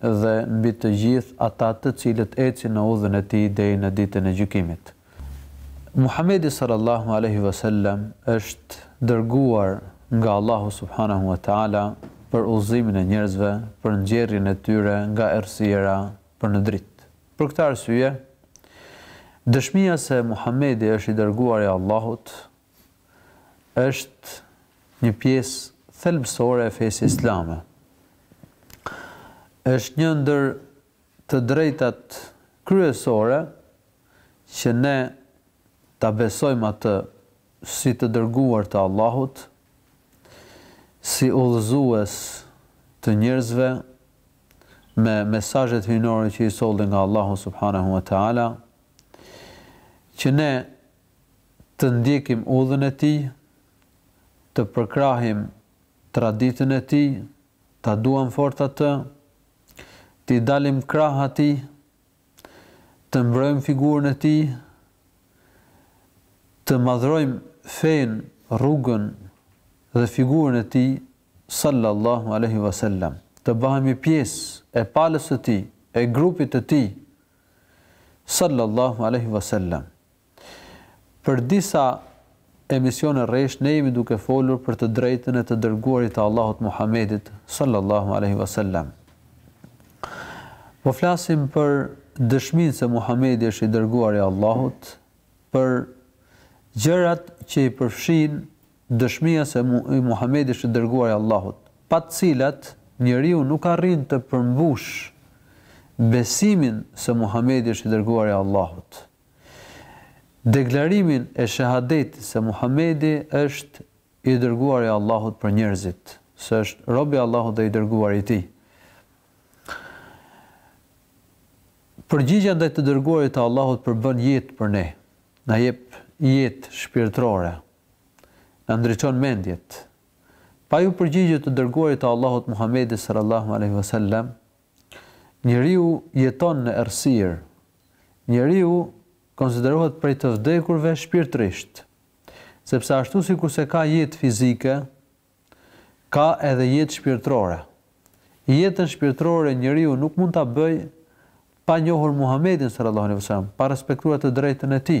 dhe mbi të gjithë ata të cilët ecin në udhën e tij deri në Ditën e Gjykimit. Muhamedi sallallahu alejhi ve sellem është dërguar nga Allahu subhanehu ve teala për udhëzimin e njerëzve, për nxjerrjen e tyre nga errësira për në dritë. Për këtë arsye, dëshmia se Muhamedi është i dërguari i Allahut, është një pjesë thelbësore e fesë islame. Është një ndër të drejtat kryesore që ne ta besojmë atë si të dërguar të Allahut, si udhëzues të njerëzve me mesazhet hyjnore që i solli nga Allahu subhanehu ve teala, që ne të ndjekim udhën e tij, të përkrahim traditën e tij, ta duam fort atë, t'i dalim krah atij, të mbrojmë figurën e tij, të madhrojmë fenë, rrugën dhe figurën e tij, sallallahu alejhi ve sellem, të bahemi pjesë e palës së tij, e grupit të tij, sallallahu alejhi ve sellem. Për disa emisione rresht ne jemi duke folur për të drejtën e të dërguarit të Allahut Muhammedit sallallahu alejhi ve sellem. Po flasim për dëshminë se Muhammedi është i dërguari i Allahut, për gjërat që i përfshin dëshmia se Muhammedi është i dërguari i Allahut, pa të cilat njeriu nuk arrin të përmbush besimin se Muhamedi është i dërguari i Allahut. Deklarimin e Shehadetit se Muhamedi është i dërguari i Allahut për njerëzit, se është rob i Allahut dhe i dërguari i Tij. Përgjigja ndaj të dërguarit të Allahut përbën jetë për ne, na jep jetë shpirtërore, na ndriçon mendjet. Pa iu përgjigj të dërguarit të Allahut Muhamedi sallallahu alejhi wasallam, Njeriu jeton në errësirë. Njeriu konsiderohet prej të vdekurve shpirtërisht. Sepse ashtu sikurse ka jetë fizike, ka edhe jetë shpirtërore. Jetën shpirtërore njeriu nuk mund ta bëjë pa njohur Muhamedin, sallallahu alejhi ve sellem, pa respektuar të drejtën e tij.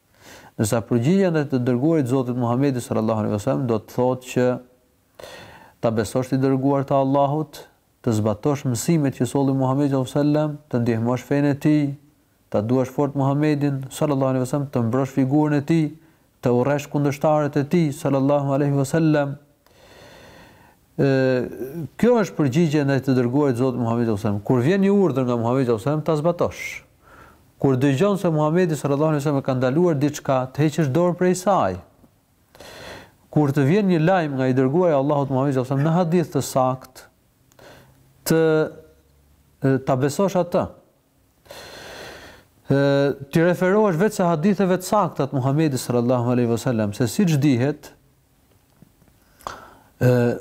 Ndërsa përgjigja ndaj të Dërguarit të Zotit Muhamedi sallallahu alejhi ve sellem do të thotë që ta besosh të dërguar të Allahut, të zbatosh mësimet që solli Muhamedi sallallahu alejhi ve sellem, të ndihmosh fenë e tij, ta duash fort Muhamedin sallallahu alejhi ve sellem, të mbrosh figurën e tij, të urresh kundërshtarët e tij sallallahu alejhi ve sellem. Kjo është përgjigja ndaj të dërguarit të Zotit Muhamedi sallallahu alaihi wasallam. Kur vjen një urdhër nga Muhamedi sallallahu alaihi wasallam, ta zbatosh. Kur dëgjon se Muhamedi sallallahu alaihi wasallam ka ndaluar diçka, të heqësh dorë prej saj. Kur të vjen një lajm nga i dërguari i Allahut Muhamedi sallallahu alaihi wasallam në hadith të saktë, ta besosh atë. ë t'i referohesh veçse haditheve të sakta të Muhamedit sallallahu alaihi wasallam, se siç dihet ë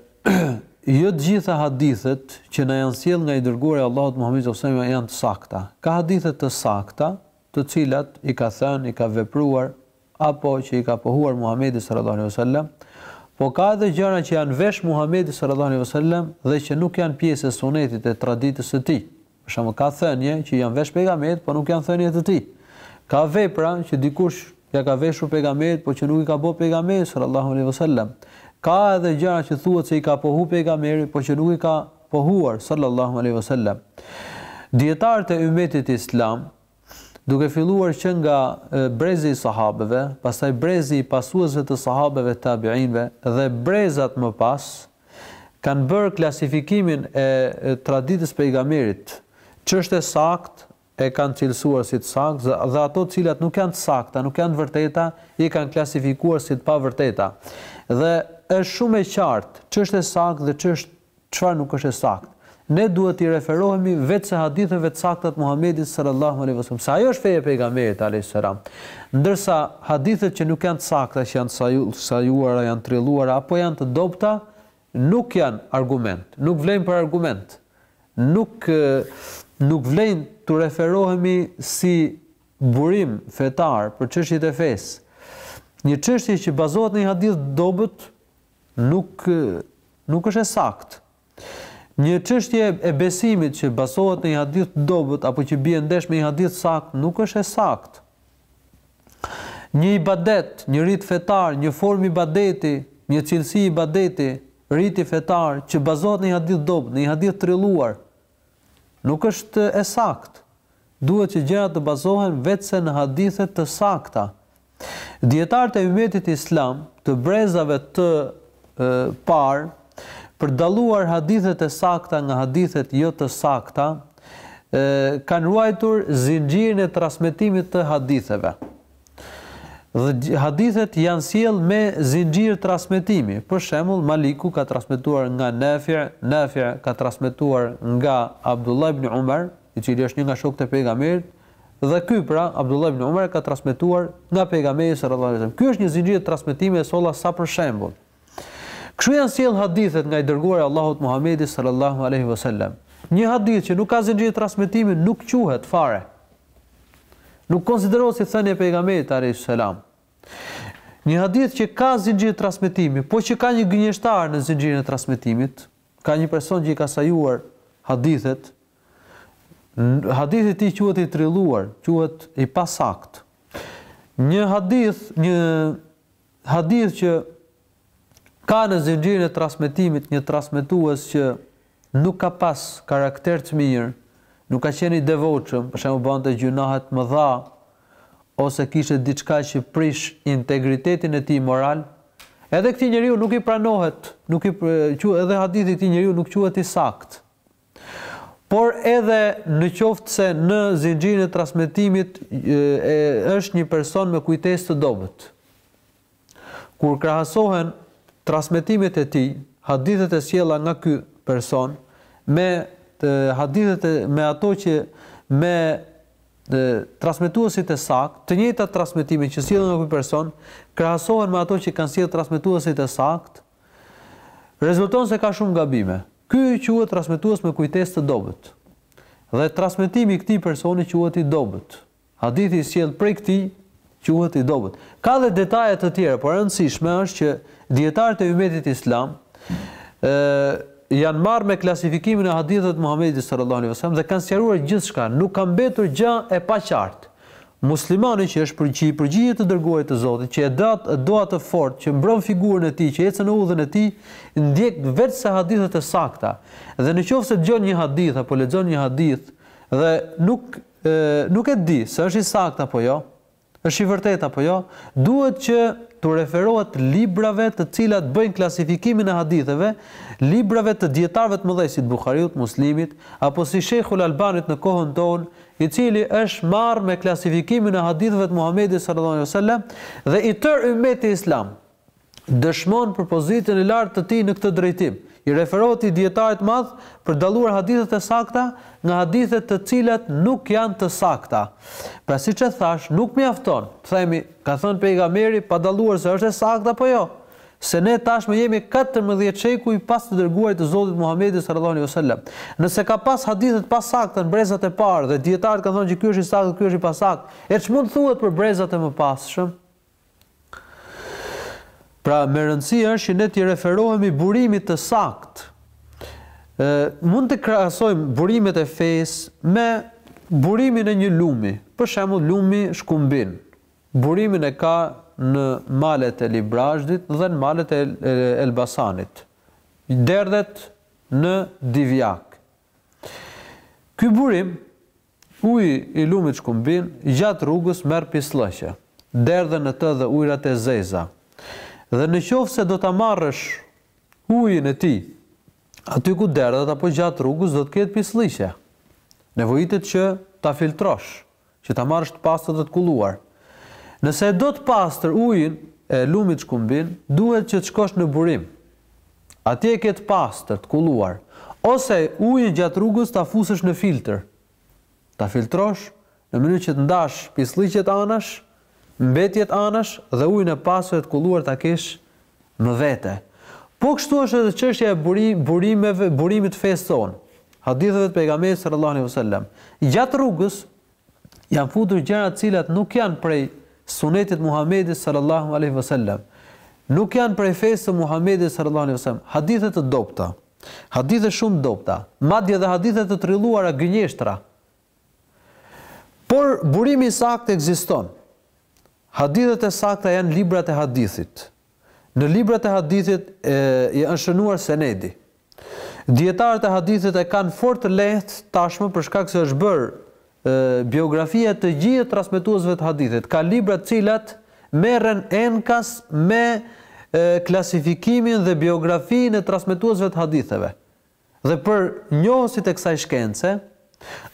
jo të gjitha hadithet që na janë sjell nga i dërguari i Allahut Muhamedi sallallahu alaihi wasallam janë të sakta. Ka hadithe të sakta, të cilat i ka thënë, i ka vepruar apo që i ka pohuar Muhamedi sallallahu alejhi ve sellem, po ka edhe gjëra që i janë vesh Muhamedit sallallahu alejhi ve sellem dhe që nuk janë pjesë e sunetit e traditës së tij. Për shembull, ka thënie që i janë vesh pejgamberit, por nuk janë thënie të tij. Ka vepra që dikush ia ka veshur pejgamberit, por që nuk i ka bërë pejgamberi sallallahu alejhi ve sellem. Ka edhe gjëra që thuhet se i ka pohu pejgamberi, por që nuk i ka pohuar sallallahu alejhi ve sellem. Dijetarët e ummetit islam duke filluar që nga brezi i sahabeve, pastaj brezi i pasuesve të sahabeve tabiinëve dhe brezat më pas, kanë bërë klasifikimin e traditës së pejgamberit, ç'është e saktë e kanë cilësuar si të saktë dhe ato të cilat nuk janë të sakta, nuk janë të vërteta, i kanë klasifikuar si të pavërteta. Dhe është shumë e qartë ç'është e saktë dhe ç'është çfarë nuk është e saktë. Ne duhet t'i referohemi veçse haditheve të sakta të Muhamedit sallallahu alejhi ve sellem, se ajo është feja e Pejgamberit alejhi selam. Ndërsa hadithet që nuk janë të sakta, që janë të sajuara, janë të trilluara apo janë të dobëta, nuk janë argument, nuk vlejnë për argument. Nuk nuk vlen t'u referohemi si burim fetar për çështjet e fesë. Një çështje që bazohet në një hadith të dobët, Nuk nuk është e saktë. Një çështje e besimit që bazohet në një hadith të dobët apo që bie ndesh me një hadith të saktë, nuk është e saktë. Një ibadet, një rit fetar, një formë ibadeti, një cilësi ibadeti, riti fetar që bazohet në një hadith të dobët, në një hadith të trilluar, Nuk është e saktë. Duhet që gjërat të bazohen veçse në hadithe të sakta. Dijetarët e Ymmetit Islam, të brezave të parë, për t'i dalluar hadithet e sakta nga hadithet jo të sakta, kanë ruajtur zinxhirin e transmetimit të haditheve. Dhe hadithet janë sjellë me zinxhir transmetimi. Për shembull, Maliku ka transmetuar nga Nafi', Nafi' ka transmetuar nga Abdullah ibn Umar, i cili është një nga shokët e pejgamberit, dhe ky pra Abdullah ibn Umar ka transmetuar nga pejgamberi sallallahu alajhi wasallam. Ky është një zinxhir transmetimi e solla sa për shembull. Kështu janë sjell hadithet nga i dërguari i Allahut Muhamedi sallallahu alaihi wasallam. Një hadith që nuk ka zinxhir transmetimi nuk quhet fare. Nuk konsiderohet si thënie e pejgamberit alaihi salam. Një hadith që ka zinxhir transmetimi, po që ka një gënjeshtar në zinxhirin e transmetimit, ka një person që i ka sajuar hadithet. Hadithi i tij quhet i trilluar, quhet i pasaktë. Një hadith, një Hadith që ka në zinxhirin e transmetimit një transmetues që nuk ka pas karakter të mirë, nuk ka qenë i devotshëm, për shembull bante gjynahe të mëdha ose kishte diçka që prish integritetin e tij moral, edhe këtij njeriu nuk i pranohet, nuk i edhe hadithi i këtij njeriu nuk quhet i saktë. Por edhe në qoftë se në zinxhirin e transmetimit është një person me kujtesë të dobët. Kur krahasohen transmetimet e tij, hadithet e sjella nga ky person me hadithet e me ato që me dhe transmetuesit e saktë, të njëjtat transmetime që sjellen nga ky person, krahasohen me ato që kanë sjellë transmetuesit e saktë, Rezulton se ka shumë gabime. Ky quhet transmetues me kujtesë të dobët. Dhe transmetimi i këtij personi quhet i dobët. Hadithi i sjellë prej këtij quhet i dobët. Ka dhe detaje të tjera, por e rëndësishme është që dijetarët e ymetit islam ë janë marrë me klasifikimin e haditheve të Muhamedit sallallahu alaihi wasallam dhe kanë sqaruar gjithçka, nuk ka mbetur gjë e paqartë. Muslimani që është që i përgjigjet të dërguarit të Zotit, që e do atë, do atë fort, që mbron figurën e tij, që ecën në udhën e tij, ndjek veçse hadithet e sakta. Dhe në qoftë se dëgjon një hadith apo lexon një hadith dhe nuk e, nuk e di se është i saktë apo jo, është i vërtetë apo jo, duhet që t'u referohet librave të cilat bëjnë klasifikimin e haditheve, librave të dijetarëve të mëdhenj si Buhariut, Muslimit, apo si Shejhul Albanit në kohën tonë, i cili është marrë me klasifikimin e haditheve të Muhamedit sallallahu alaihi wasallam dhe i tërë ymeti islam, dëshmon për pozitën e lartë të tij në këtë drejtim. I referohet një dijetari të madh për dalluar hadithet e sakta nga hadithet të cilat nuk janë të sakta. Pra siç e thashë, nuk mjafton, themi, ka thënë pejgamberi pa dalluar se është e saktë apo jo. se ne tashmë jemi katërmbëdhjetë shekuj pas të dërguarit të Zotit Muhamedit sallallahu alaihi wasallam. Nëse ka pas hadithe të pasakta në brezat e parë dhe dijetarët kanë thënë që ky është i saktë, ky është i pasaktë, e ç'mund të thuhet për brezat e mëpasshëm? Pra, me rëndësi është që ne t'i referohemi burimit të saktë. Ë mund të krahasojmë burimet e fesë me burimin e një lumi, për shembull lumi Shkumbin. Burimin e ka në malet e Librazhdit dhe në malet e Elbasanit. Derdhet në Divjakë. Ky burim, uji i lumit Shkumbin, gjatë rrugës merr pislliqe. Derdhen në të dhe ujërat e zeza. Dhe në qoftë se do ta marrësh ujin e tij aty ku derdhet apo gjatë rrugës do të ketë pislliqe. Nevojitet që ta filtrosh. Që ta marrësh të pastër dhe të kulluar. Nëse e do të pastër ujin e lumit Shkumbin, duhet që të shkosh në burim. Atje e ke të pastër, të kulluar. Ose ujin gjatë rrugës ta fusësh në filtër. Ta filtrosh në mënyrë që të ndash pislliqet anash mbetjet anash dhe ujin e pastër e të kulluar ta kesh më vete. Po kështu është edhe çështja e burimit, burimeve, burimit të fesë sonë, haditheve të Pejgamberit sallallahu alejhi wasallam. Gjatë rrugës janë futur gjëra të cilat nuk janë prej sunetit Muhamedit sallallahu alaihi wasallam. Nuk janë prej fesë së Muhamedit sallallahu alaihi wasallam. Hadithe të dobta. Hadithe shumë dobta. Madje dhe hadithe të trilluara gënjeshtra. Por burimi i saktë ekziston. Hadithet e sakta janë librat e hadithit. Në librat e hadithit e, është shënuar senedi. Dijetarët e hadithit e kanë fort të lehtë tashmë për shkak se është bërë biografia e të gjithë transmetuesve të hadithit. Ka libra të cilat merren enkas me klasifikimin dhe biografinë e transmetuesve të haditheve. Dhe për njohësit e kësaj shkence,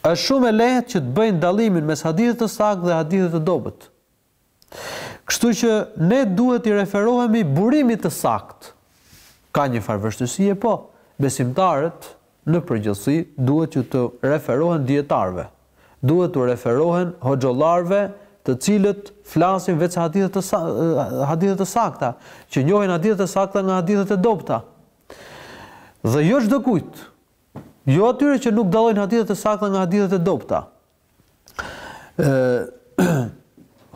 është shumë e lehtë që të bëjnë dallimin mes hadithit të saktë dhe hadithit të dobët. Kështu që ne duhet t'i referohemi burimit të saktë. Ka një farë vështirësie, po, besimtarët në përgjithësi duhet që t'u referohen dijetarëve, duhet t'u referohen hoxhallarëve të cilët flasin veçse hadithe të hadithe të sakta, që njohin hadithet e sakta nga hadithet e dobëta. Dhe jo çdo kujt, jo atyre që nuk dallojnë hadithet e sakta nga hadithet e dobëta. Ë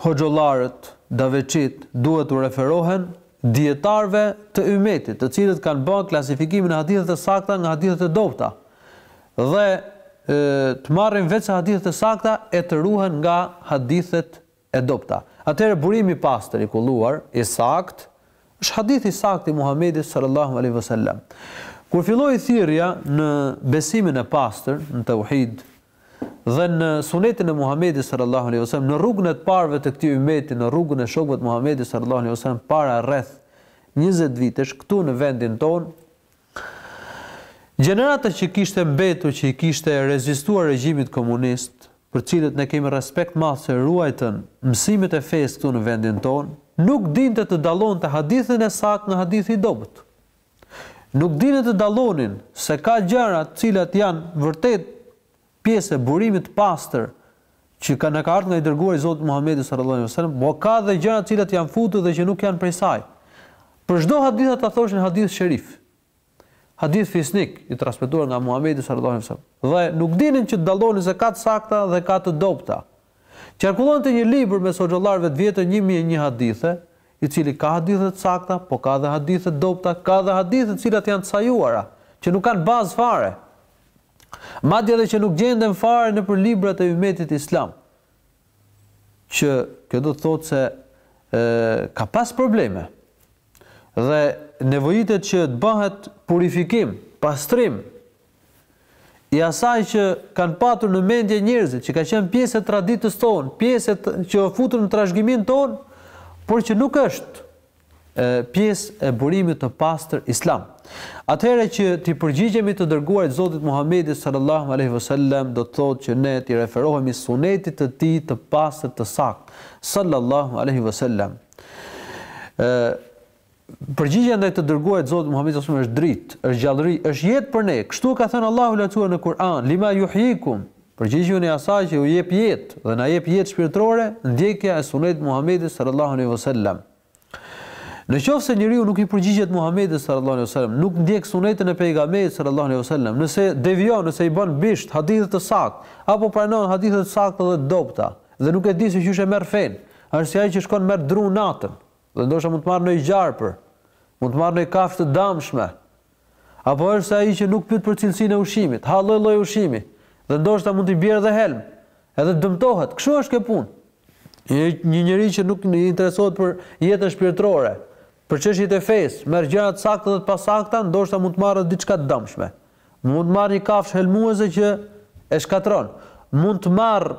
hoxhallarët, davetçitë duhet t'u referohen dijetarëve të ymetit, të cilët kanë bërë klasifikimin e haditheve e sakta nga hadithet e dobëta. Dhe të marrin veçse hadithet e sakta e të ruhen nga hadithet E dobta. Atëherë burimi i pastër, i kulluar, i saktë, është hadithi i saktë i Muhamedit sallallahu alejhi ve sellem. Kur filloi thirrja në besimin e pastër, në tauhid, dhe në sunetin e Muhamedit sallallahu alejhi ve sellem, në rrugën e të parëve të këtij ummeti, në rrugën e shokëve të Muhamedit sallallahu alejhi ve sellem para rreth njëzet vitesh këtu në vendin tonë, Gjenerata që kishte mbetur që i kishte rezistuar regjimit komunist, për të cilët ne kemi respekt madh që ruajtën mësimet e fesë këtu në vendin tonë, nuk dinte të dallonte hadithin e saktë nga hadithi i dobët. Nuk dinin të dallonin se ka gjëra të cilat janë vërtet Pjesë e burimit të pastër që ka na ka ardhur nga i dërguari i Zotit Muhamedi sallallahu alejhi ve sellem, po ka dhe gjëra të cilat janë futur dhe që nuk janë prej saj. Për çdo hadith ata thoshin hadith sherif, hadith fisnik i transmetuar nga Muhamedi sallallahu alejhi ve sellem. Dhe nuk dinin që të dallonin se ka të sakta dhe ka të dobëta. Qarkullonte një libër mes hoxhallarëve të vjetër një mijë e një hadithe, i cili ka hadithe të sakta, po ka dhe hadithe të dobëta, ka dhe hadithe të cilat janë të sajuara, që nuk kanë bazë fare. Madje edhe që nuk gjenden fare nëpër librat e ymetit islam. Që kjo do të thotë se e, ka pas probleme. Dhe nevojitet që të bëhet purifikim, pastrim i asaj që kanë patur në mendje njerëzit, që ka qenë pjesë e traditës tonë, pjesë që u fut në trashëgiminë tonë, por që nuk është pjesë e burimit të pastër islam. Atëherë që t'i përgjigjemi të dërguarit Zotit Muhammedit sallallahu alaihi wasallam do të thotë që ne t'i referohemi sunetit të tij të pastër të saktë sallallahu alaihi wasallam. Ë përgjigja ndaj të dërguarit Zotit Muhammedi sallallahu alaihi wasallam është dritë, është gjallëri, është jetë për ne. Kështu ka thënë Allahu i në Kur'an, lima yuhyikum, Përgjigjuni asaj që ju jep jetë dhe na jep jetë shpirtërore, ndjekja e Sunetit të Muhamedit sallallahu alejhi ve sellem. Në qoftë se njeriu nuk i përgjigjet Muhamedit sallallahu alejhi ve sellem, nuk ndjek Sunetin e Pejgamberit sallallahu alejhi ve sellem, nëse devijon, nëse i bën bisht hadithit të saktë, apo pranon hadithe të sakta dhe të dobëta, dhe nuk e di se qysh e merr fenë, është si ai që shkon merr dru natën, dhe ndoshta mund të marrë ndonjë gjarpër, mund të marrë ndonjë kafshë të dëmshme, Apo është si ai që nuk pyet për cilësinë e ushqimit, ha lloj-lloj ushqimi dhe ndoshta mund t'i bjerë dhe helm, edhe të dëmtohet. Kështu është kjo punë. Një një njeri që nuk interesohet për jetën shpirtërore, për çështjet e fesë, merr gjëra të sakta dhe të pasakta, ndoshta mund të marrë edhe diçka të dëmshme. Mund të marrë një kafshë helmuese që e shkatërron. Mund të marrë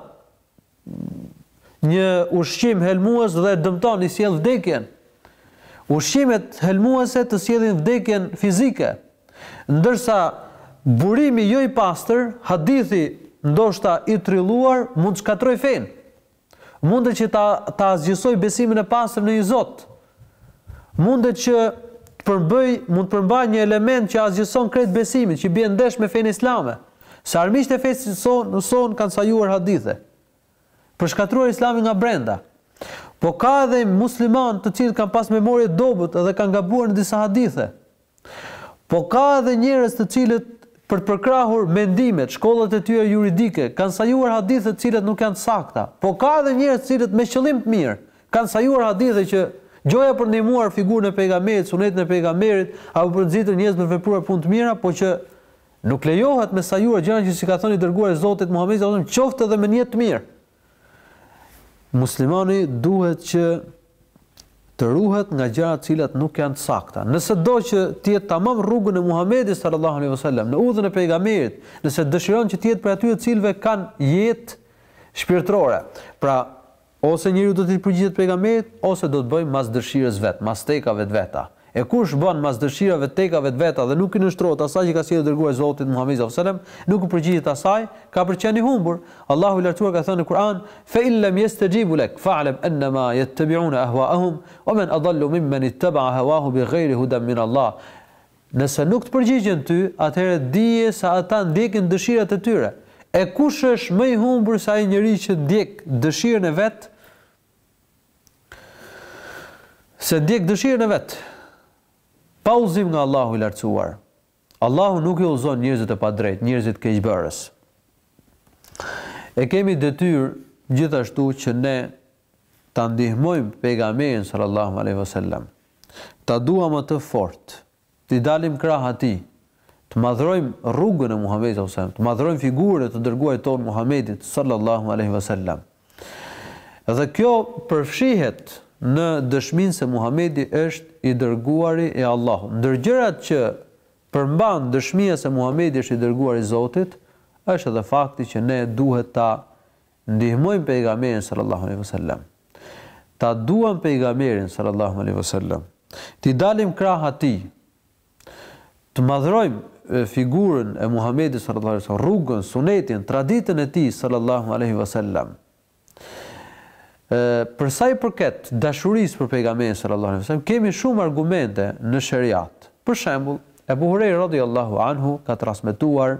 një ushqim helmues dhe dëmton i sjell vdekjen. Ushqimet helmuese të sjellin vdekjen fizike, ndërsa burimi jo i pastër, hadithi ndoshta i trilluar mund të shkatërrojë fenë. Mundet që ta ta asgjësojë besimin e pastër në një Zot, Mundet që të përbëj, mund të përmbaj një element që asgjëson krejt besimin, që bie ndesh me fenë islame, se armiqtë e fesë sonë, sonë kanë sajuar hadithe për të shkatërruar Islamin nga brenda. Po ka edhe muslimanë të cilët kanë pas memorie të dobët dhe kanë gabuar në disa hadithe. Po ka edhe njerëz të cilët për të përkrahur mendimet, shkollat e tyre juridike, kanë sajuar hadithe të cilat nuk janë të sakta. Po ka edhe njerëz të cilët me qëllim të mirë kanë sajuar hadithe që gjoja për ndihmuar figurën e pejgamberit, sunetin e pejgamberit, apo për nxitur njerëz për të vepruar punë të mira, po që nuk lejohet me sajuar gjëra që s'i ka thënë i dërguari i Zotit Muhamedi sallallahu alajhi wasallam, qoftë edhe me nijet të mirë. Muslimani duhet që të ruhet nga gjërat të cilat nuk janë të sakta. Nëse do që të jetë tamam rrugën e Muhamedit sallallahu alaihi wasallam, në udhën e pejgamberit, nëse dëshiron që të jetë prej atyre të cilëve kanë jetë shpirtërore. Pra, ose njeriu do t'i përgjigjet pejgamberit, ose do të bëjë mas dëshirës vet, mas tekave të veta. E kush bën mas dëshirave e tekave të veta dhe nuk i nënshtrohet asaj që ka sjellë i Dërguari i Zotit, Muhamedi sallallahu alejhi ve sellem, nuk i përgjigjet asaj, ka për të qenë i humbur. Allahu i Lartësuar ka thënë në Kur'an, Fe in lem jestexhibu lek, fe'lem ennema jettebi'une ehwa'ehum, ve men adallu mimmen itteba'a hewahu bighejri hudem min Allah. Nëse nuk të përgjigjen ty, atëherë dije se ata ndjekin dëshirat e tyre. E kush është më i humbur se ai njeri që ndjek dëshirën e vet, Se ndjek dëshirën e vet, pa udhëzim nga Allahu i Lartësuar. Allahu nuk i udhëzon njerëzit e padrejtë, njerëzit keqbërës. E kemi detyrë gjithashtu që ne ta ndihmojmë pejgamberin sallallahu alaihi wasallam. Ta duam atë fort, T'i dalim krah atij, të madhrojmë rrugën e Muhamedit sallallahu alejhi ve sellem, të madhrojmë figurën e të dërguarit tonë Muhamedit sallallahu alejhi ve sellem. Dhe kjo përfshihet në dëshminë se Muhamedi është i dërguari i Allahut. Ndër gjërat që përmban dëshmia se Muhamedi është i dërguari i Zotit, është edhe fakti që ne duhet ta ndihmojmë pejgamberin sallallahu alejhi ve sellem ta duam pejgamberin sallallahu alejhi ve sellem t'i dalim krah atij të madhrojmë figurën e Muhamedit sallallahu alejhi ve sellem rrugën sunetin traditën e tij sallallahu alejhi ve sellem për sa i përket dashurisë për pejgamberin sallallahu alejhi ve sellem kemi shumë argumente në sheriat për shembull Ebu Hurejra radhiyallahu anhu ka transmetuar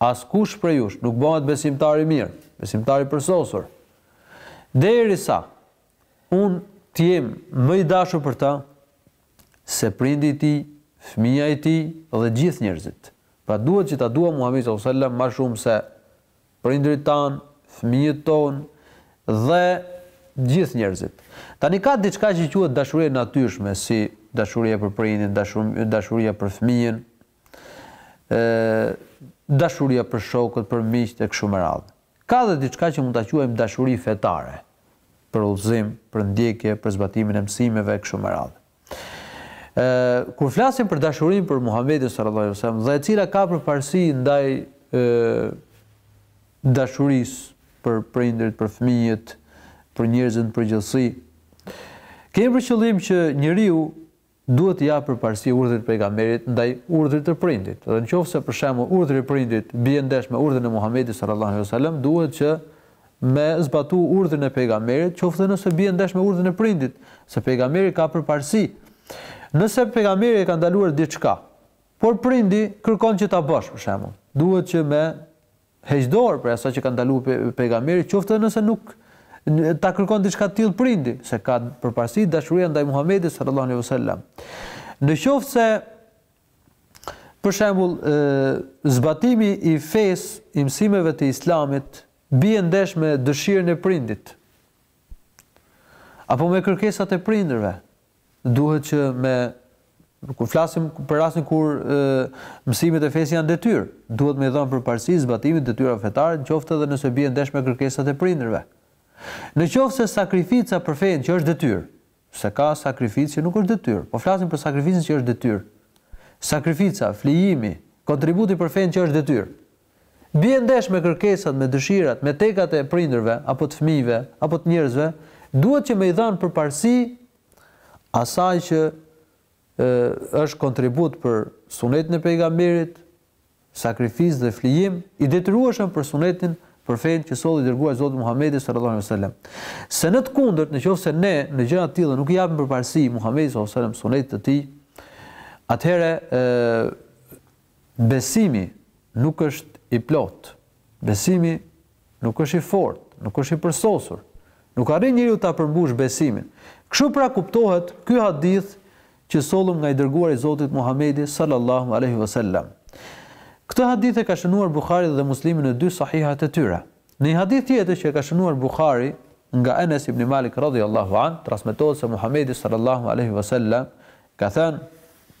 Askush prej jush nuk bëhet besimtar i mirë, besimtar i përsosur, derisa unë të jem më i dashur për të se prindi i tij, fëmija i tij dhe gjithë njerëzit. Pra duhet që ta duam Muhamedin sallallahu alaihi wasallam më shumë se prindërit tanë, fëmijët tonë dhe gjithë njerëzit. Tani ka diçka që quhet dashuri e natyrshme, si dashuria për prindin, dashuria për fëmijën, e, dashuria për shokët, për miqtë e kështu me radhë. Ka dhe diçka që mund ta quajmë dashuri fetare, për udhëzim, për ndjekje, për zbatimin e mësimeve e kështu me radhë. Ë, kur flasim për dashurinë për Muhamedin sallallahu alaihi wasallam, dhe e cila ka përparësi ndaj ë dashurisë për prindërit, për fëmijët, për njerëzit në përgjithësi, kemi për qëllim që njeriu duhet t'i japë përparësi urdhrit të Pejgamberit ndaj urdhrit të prindit, dhe në qoftë se për shembull urdhri i prindit bie ndesh me urdhrin e Muhamedit sallallahu alejhi ve sellem duhet që me zbatu urdhrin e Pejgamberit qoftë dhe nëse bie ndesh me urdhrin e prindit, se Pejgamberi ka përparësi. Nëse Pejgamberi e ka ndaluar diçka, por prindi kërkon që ta bësh për shembull, duhet që me Heq dorë prej asaj që ka ndalu Pejgamberi, qoftë edhe nëse nuk ta kërkon diçka të tillë prindi, se ka përparësi dashuria ndaj Muhamedit sallallahu alejhi ve sellem. Në qoftë se për shembull zbatimi i fesë, i mësimeve të Islamit bie ndesh me dëshirën e prindit apo me kërkesat e prindërve, duhet që me kur flasim për rastin kur e, mësimet e fesë janë detyrë, duhet me i dhënë përparësi zbatimit të detyrave fetare, qoftë edhe nëse bie ndesh me kërkesat e prindërve. Në qoftë se sakrifica për fenë që është detyrë, se ka sakrificë që nuk është detyrë, po flasim për sakrificën që është detyrë. Sakrifica, flijimi, kontributi për fenë që është detyrë. Bie ndesh me kërkesat, me dëshirat, me tekat e prindërve, apo të fëmijëve, apo të njerëzve, duhet që me i dhanë përparësi asaj që është kontribut për Sunetin e Pejgamberit, sakrificë dhe flijim i detyrueshëm për Sunetin, për fenë që solli i dërguari i Zotit Muhamedi sallallahu alaihi wasallam. Se në të kundërt, në qoftë se ne në gjëra të tilla nuk i japim përparësi Muhamedit sallallahu alaihi wasallam Sunetit të tij, atëherë Besimi nuk është i plotë. Besimi nuk është i fortë, nuk është i përsosur. Nuk arrin njeriu ta përmbushë besimin. Kështu pra kuptohet ky hadith që sollëm nga i dërguari i Zotit Muhamedi sallallahu alejhi ve sellem. Këtë hadith e ka shënuar Buhariu dhe Muslimi në dy sahihat e tyre. Në një hadith tjetër që e ka shënuar Buhari nga Enes ibn Malik radhiyallahu an, transmetohet se Muhamedi sallallahu alejhi ve sellem ka thënë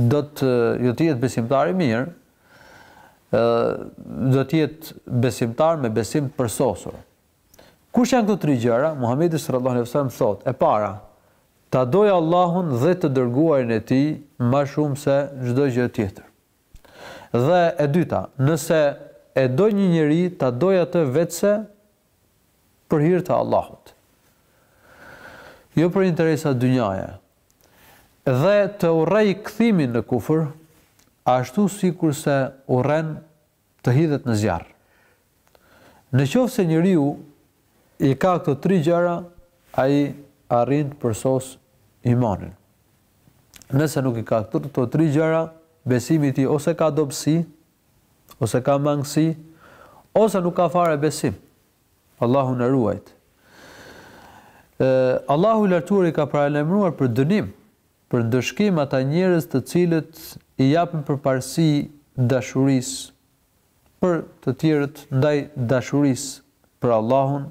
Do të do të jetë besimtar i mirë, ë do të jetë besimtar me besim të përsosur. Kush janë këto tri gjëra? Muhamedi sallallahu alaihi wasallam thotë, e para, ta dojë Allahun dhe të dërguarin e tij më shumë se çdo gjë tjetër. Dhe e dyta, nëse e do një njeri, ta dojë atë veçse për hir të Allahut. Jo për interesa dynjaje. Dhe të urrejë kthimin në kufër, ashtu sikurse urren të hidhet në zjarr. Në qoftë se njeriu i ka këto tri gjëra, ai arrin të përsosë imanin. Nëse nuk i ka këto tri gjëra, besimi i tij ose ka dobësi, ose ka mangësi, ose nuk ka fare besim. Allahu na ruajt. Allahu i lartuar i ka paralajmëruar për dënim, për ndëshkim ata njerëz të cilët i japin përparësi dashurisë për të tjerët ndaj dashurisë për Allahun,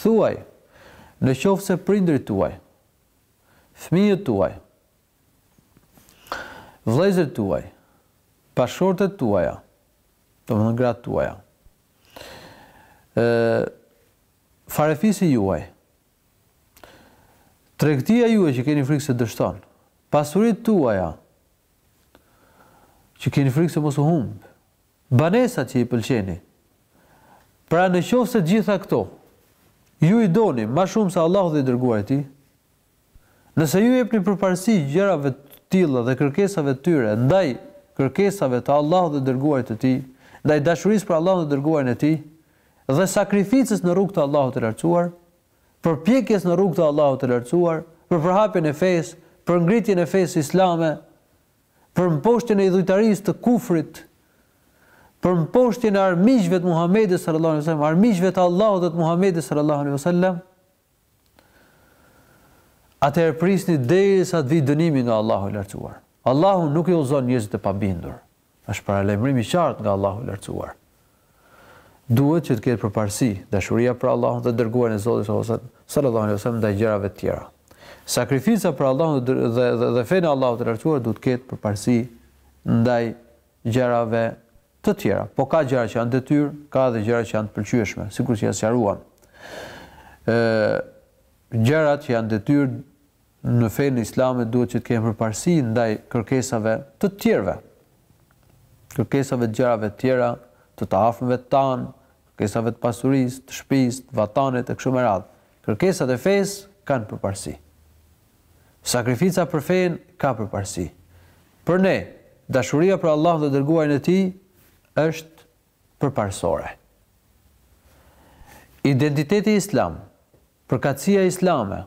Thuaj, Në qoftë se prindërit tuaj, fëmijët tuaj, vëllezërit tuaj, bashkëshortet tuaja, domethënë gratë tuaja, ë farefisi juaj, tregtia juaj që keni frikë se dështon, pasuritë tuaja, që keni frikë se mos u humb, Banesat që i pëlqeni. Pra në qoftë se të gjitha këto ju i doni ma shumë se Allahu dhe i dërguari i tij, nëse ju jepni përparësi gjërave të tilla dhe kërkesave të tyre ndaj kërkesave të Allahut dhe të dërguarit të tij, ndaj dashurisë për Allahun dhe të dërguarin e tij dhe sakrificës në rrugë të Allahut të lartësuar, përpjekjes në rrugë të Allahut të lartësuar, për përhapjen e fesë, për ngritjen e fesë islame, për mposhtjen e idhujtarisë, të kufrit, për mposhtjen e armiqve të Muhamedit sallallahu alaihi wasallam, armiqve të Allahut dhe të Muhamedit sallallahu alaihi wasallam. Atëherë prisni derisa të vijë dënimi nga Allahu i lartësuar. Allahu nuk i udhëzon njerëzit e pabindur. Është paralajmërim i qartë nga Allahu i lartësuar. Duhet që të ketë përparësi, dashuria për Allahun dhe të Dërguarin e Zotit sallallahu alejhi ve sellem ndaj gjërave të tjera. Sakrifica për Allahun dhe dhe dhe, dhe fenë e Allahut të Lartësuar duhet të ketë përparësi ndaj gjërave të tjera. Po ka gjëra që janë detyrë, ka edhe gjëra që janë të pëlqyeshme, sikur që e sqaruam. Ë gjërat që janë detyrë Në fenë islame duhet që të kenë përparësi ndaj kërkesave të tjerëve, kërkesave të gjërave të tjera, të të afërmve tanë, kërkesave të pasurisë, të shtëpisë, të vatanit e kështu me radhë. Kërkesat e fesë kanë përparësi. Sakrifica për fenë ka përparësi. Për ne, dashuria për Allahun dhe të dërguarin e tij është përparësore. Identiteti islam, përkatësia islame,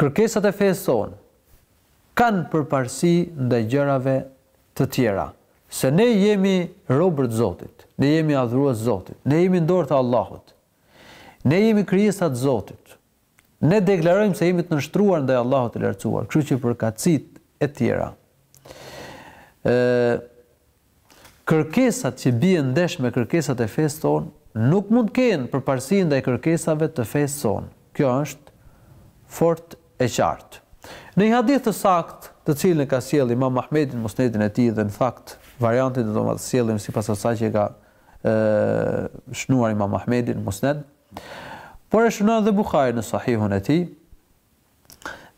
Kërkesat e fesë tonë kanë përparësi ndaj gjërave të tjera, se ne jemi robër të Zotit, ne jemi adhurues të Zotit, ne jemi në dorë të Allahut, ne jemi krijesa të Zotit, ne deklarojmë se jemi të nënshtruar ndaj Allahut të Lartësuar, kështu që përkatësitë e tjera, ë Kërkesat që bien ndesh me kërkesat e fesë tonë nuk mund të kenë përparësi ndaj kërkesave të fesë tonë. Kjo është fort e qartë. Në një hadith të saktë, të cilin e ka sjellë Imam Ahmedi në Musnedin e tij dhe në fakt variantin do ta sjellim sipas asaj që e ka shënuar Imam Ahmedi në Musned, por e shënon edhe Buhari në Sahihun e tij.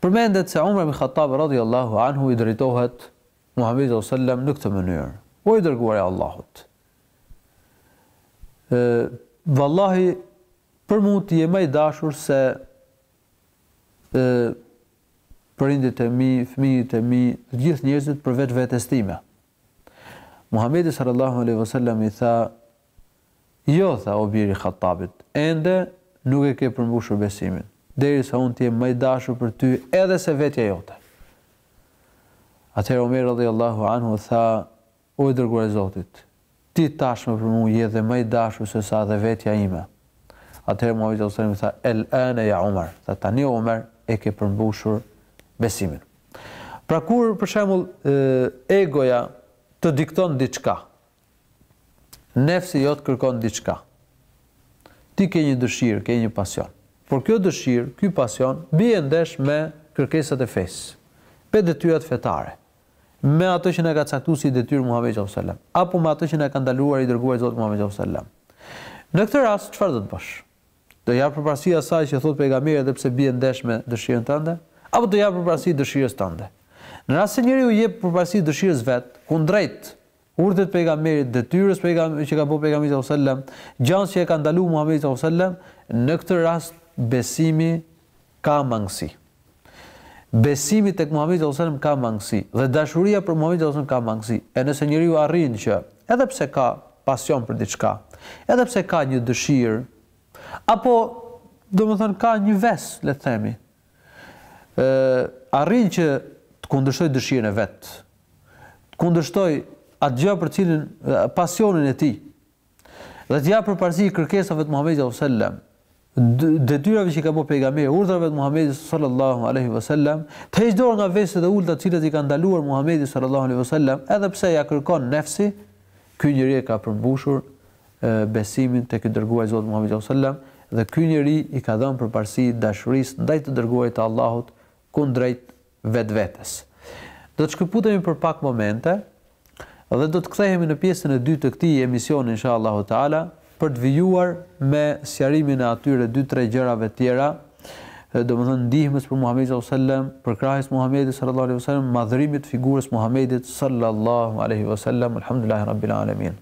Përmendet se Umar ibn Khattab radhiyallahu anhu i drejtohet Muhamedit sallallahu alejhi ve sellem në këtë mënyrë, O i dërguari i Allahut, e, vallahi, për mua ti je ma i dashur se e, prindët e mi, fëmijët e mi, të gjithë njerëzit përveç vetes time. Muhamedi sallallahu alaihi wasallam i tha: "Jo, tha o biri i Khattabit, ende nuk e ke përmbushur besimin, derisa unë të jem ma i dashur për ty edhe se vetja jote." Atëherë Omeri radhijallâhu anhu tha, O i Dërguari i Zotit! Ti tashmë për mua je dhe më i dashur se sa dhe vetja ime. Atëherë Muhamedi sallallahu alejhi ve sellem tha, El-âne ya Omar, tha, Tani o Omer, e ke përmbushur besimin. Pra kur, për shembull, egoja të dikton diçka, Nefsi jot kërkon diçka. Ti ke një dëshirë, ke një pasion. Por kjo dëshirë, ky pasion bie ndesh me kërkesat e fesë, me detyrat fetare, me atë që na ka caktuar si detyrë Muhamedi sallallahu alejhi ve selam, apo me atë që na ka ndaluar i dërguari i Zotit Muhamedi sallallahu alejhi ve selam. Në këtë rast çfarë do të bësh? Do i japësh përparësi asaj që thotë pejgamberi edhe pse bie ndesh me dëshirën tënde, apo do i japësh përparësi dëshirës tënde? Në rast se njeriu i jep përparësi dëshirës vet, kundrejt Urdhrit pejgamberit, detyrës pejgamberi që ka bo pejgamberi sallallahu alejhi ve sellem, gjans që e ka ndalu Muhamedi sallallahu alejhi ve sellem, në këtë rast besimi ka mangësi. Besimi tek Muhamedi sallallahu alejhi ve sellem ka mangësi dhe dashuria për Muhamedin sallallahu alejhi ve sellem ka mangësi. E nëse njeriu arrin që edhe pse ka pasion për diçka, edhe pse ka një dëshirë, apo domethënë ka një ves, le të themi, ë arrin që të kundërshtojë dëshirën e vet, të kundërshtojë atë gjë për cilin pasionin e tij dhe të japë përparësi kërkesave të Muhamedit sallallahu alaihi wasallam detyrave që ka bërë pejgamberi urdhërave të Muhamedit sallallahu alaihi wasallam të heqë dorë nga veset e ulta të cilat i ka ndaluar Muhamedi sallallahu alaihi wasallam edhe pse ia kërkon nefsi ky njeri e ka përmbushur besimin tek i dërguari i Zotit Muhamedi sallallahu alaihi wasallam dhe ky njeri i ka dhënë përparësi dashurisë ndaj të dërguarit të Allahut kundrejt vetvetes. Do të shkëputemi për pak momente dhe do të kthehemi në pjesën e dytë të këtij emisioni inshallahu teala për të vijuar me sqarimin e atyre dy tre gjërave të tjera, domethënë ndihmës për Muhamedin sallallahu alaihi wasallam, përkrahjes Muhamedit sallallahu alaihi wasallam, madhërimit figurës Muhamedit sallallahu alaihi wasallam. Alhamdulillah rabbil alamin.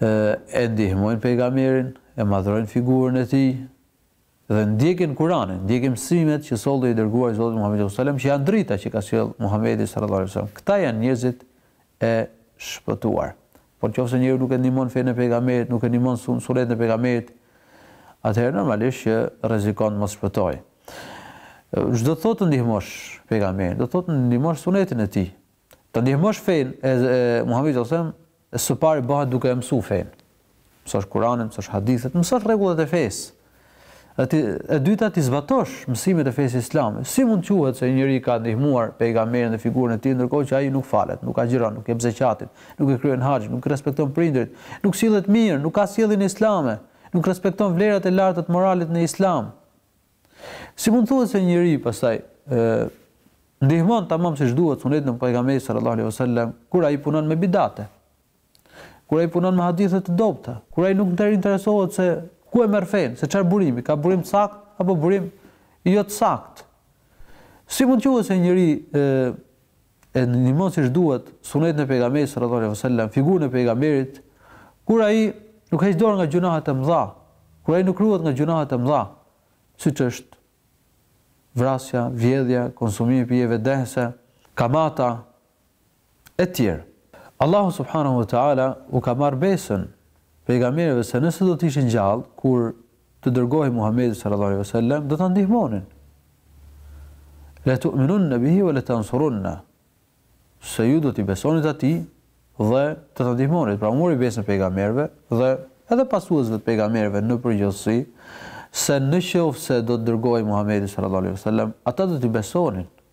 e ndihmojnë pejgamberin, e madhrojnë figurën e tij dhe ndjekin Kur'anin, ndjekin mësimet që solli i dërguar i Zotit Muhamedi sallallahu alajhi wasallam, që janë drita që ka sjellë Muhamedi sallallahu alajhi wasallam. Këta janë njerëzit e shpëtuar. Por nëse njeriu nuk e ndihmon fenë e pejgamberit, nuk e ndihmon sunetin e pejgamberit, atëherë normalisht që rrezikon të mos shpëtojë. Ç'do të thotë të ndihmosh pejgamberin, do të thotë të ndihmosh sunetin e tij. Ta ndihmosh fenë e, e Muhamedit sallallahu alajhi wasallam, së pari bëhet duke e mësu fenë. Mësosh Kur'anin, mësosh hadithet, mësosh rregullat e fesë. E, ti, e dyta t'i zbatosh mësimet e fesë islame. Si mund të quhet se një njeri ka ndihmuar pejgamberin dhe figurën e tij ndërkohë që ai nuk falet, nuk agjëron, nuk jep zeqatin, nuk e kryen haxhin, nuk respekton prindërit, nuk sillet mirë, nuk ka sjelljen islame, nuk respekton vlerat e larta të moralit në islam. Si mund thuhet se njeri pastaj ë ndihmon tamam siç duhet sunetin e pejgamberit sallallahu alaihi wasallam kur ai punon me bidate. Kur ai punon me hadithe të dobta, kur ai nuk ndër interesohet se ku e merr fenë, se çfarë burimi, ka burim të saktë apo burim jo të saktë. Si mund thuhet se njeri ë e ndihmon siç duhet sunetin e Pejgamberit sallallahu alejhi ve sellem, figurën e Pejgamberit, kur ai nuk heq dorë nga gjunahet e mëdha, kur ai nuk ruhet nga gjunahet e mëdha, siç është vrasja, vjedhja, konsumimi i pijeve dehëse, kamata e tjerë. Allahu subhanahu wa taala u ka marrë besën pejgamberëve se nëse do të ishin gjallë kur të dërgohej Muhamedi sallallahu alaihi wasallam do ta ndihmonin. La tu'minunna bihi wa la tansurunna. Se ju do t'i besonit atij dhe do ta ndihmonit. Pra mori besën pejgamberëve dhe edhe pasuesve të pejgamberëve në përgjithësi se në qoftë se do të dërgohej Muhamedi sallallahu alaihi wasallam, ata do t'i besonin.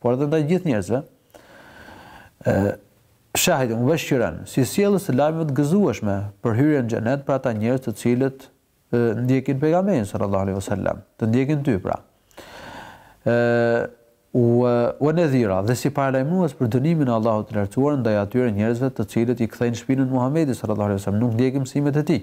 por edhe ndaj gjithë njerëzve, shahiden ue mubeshiren, si sjellës të lajmeve të gëzueshme për hyrjen në xhenet për ata njerëz të cilët ndjekin pejgamberin sallallahu alaihi wasallam, të ndjekin ty pra. ue nedhira dhe si paralajmërues për dënimin e Allahut të lartësuar ndaj atyre njerëzve të cilët i kthejnë shpinën Muhamedit sallallahu alaihi wasallam, nuk ndjekin mësimet e tij.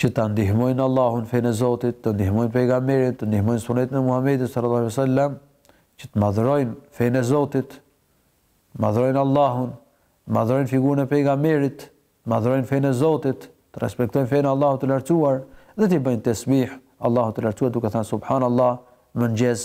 që ta ndihmojnë Allahun fenë e Zotit, të ndihmojnë pejgamberin, të ndihmojnë sunetin e Muhamedit sallallahu alaihi wasallam, që të madhërojnë fenë e Zotit, të madhërojnë Allahun, të madhërojnë figurën e pejgamberit, të madhërojnë fenë e Zotit, të respektojnë fenë e Allahut të lartësuar dhe t'i bëjnë tesbih Allahut të lartësuar duke thënë subhanallah mëngjes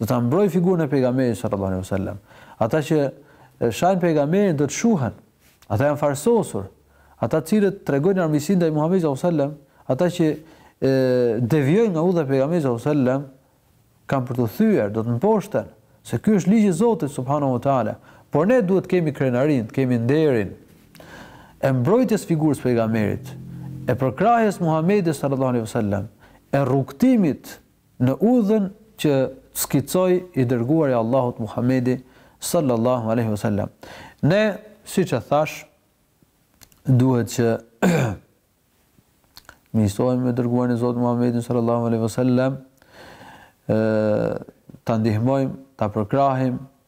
Do ta mbrojë figurën e pejgamberit sallallahu alaihi wasallam. Ata që shajnë pejgamberin do të shuhen. Ata janë farosur. Ata të cilët tregojnë armiqësi ndaj Muhamedit sallallahu alaihi wasallam, ata që devijojnë nga udha e pejgamberit sallallahu alaihi wasallam, kanë për t'u thyer, do të mposhten, se ky është ligji i Zotit subhanahu wa taala. Por ne duhet të kemi krenarinë, të kemi nderin e mbrojtjes figurës pejgamberit, e përkrahjes Muhamedit sallallahu alaihi wasallam, e rrugëtimit Në udhën që skicoi i Dërguari i Allahut Muhamedi, sallallahu alejhi ve selam, ne, siç e thashë, duhet që të miqësohemi me të Dërguarin e Zotit Muhamedin, sallallahu alejhi ve selam, ta ndihmojmë, ta përkrahim,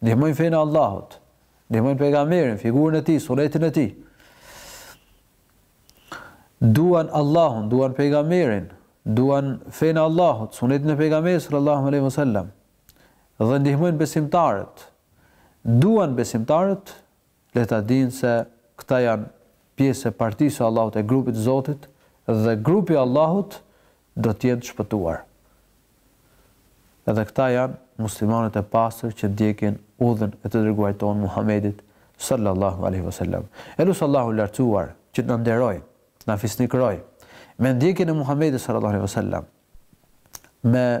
Ndihmojnë fenë e Allahut, ndihmojnë pejgamberin, figurën e tij, sunetin e tij. Duan Allahun, duan pejgamberin, duan fenë e Allahut, sunetin e pejgamberit sallallahu alaihi wasallam. Dhe ndihmojnë besimtarët. Duan besimtarët, Le ta dinë se këta janë pjesë e partisë së Allahut e grupit të Zotit dhe grupi i Allahut do të jenë të shpëtuar. Edhe këta janë muslimanët e pastër që ndjekin udhën e të dërguarit tonë Muhamedit sallallahu alaihi wasallam. E lus Allahun e lartësuar që të na nderojë, të na fisnikërojë me ndjekjen e Muhamedit sallallahu alaihi wasallam. Me